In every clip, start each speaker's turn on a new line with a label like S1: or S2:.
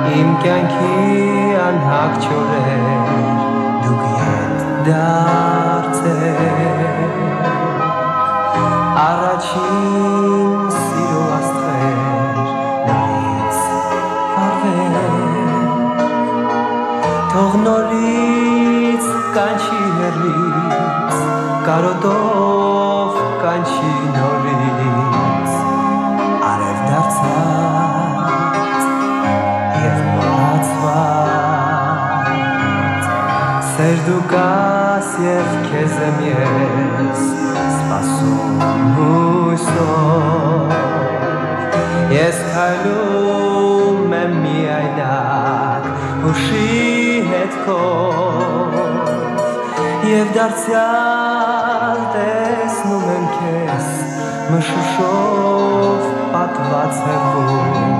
S1: կյանքի անհակ չորեր դուք ետ դարձեք առաջին սիրո աստղեր նորից վարվեք թող նորից կանչի հեռից կարոտով կանչի նորից դու կաս եւ քեզ եմ ես սպասում հույսով ես քայլում եմ միայնակ հուշի հետքով եւ դարձյալ տեսնում եմ քեզ մշուշով պատված հեռվում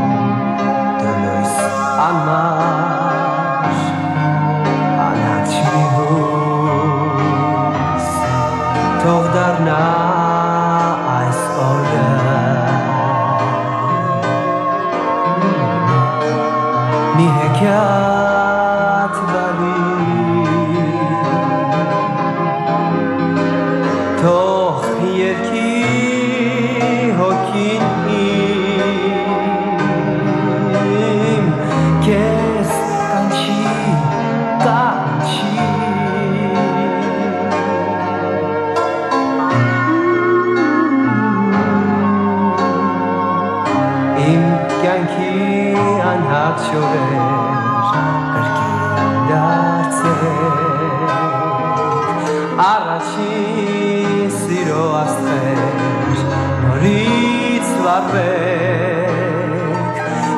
S1: Tohdarna ice organ Mi hekâ անհակ շորեր կրկին դարձեք առաջին սիրո աստղեր նորից վարվեք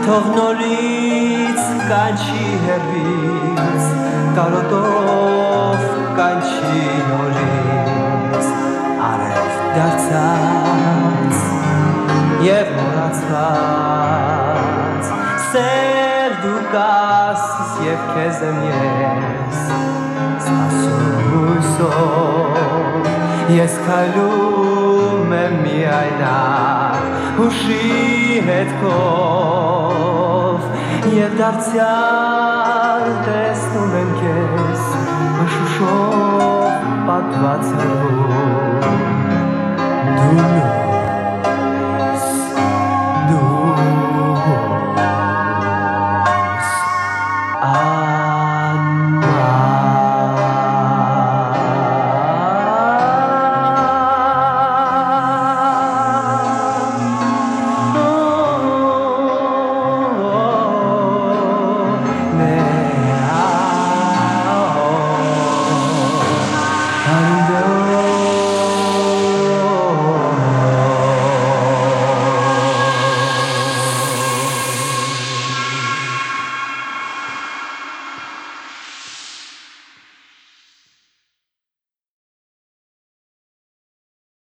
S1: թող նորից կանչի հեռից կարոտով կանչի նորից արև դարձած եւ մոռացված սեր դու կաս եւ քեզ եմ ես սասում հույսով ես քայլում եմ միայն ախ ուշի հետ կով եւ դարձյալ տեսնում եմ քեզ մշուշով պատված եմ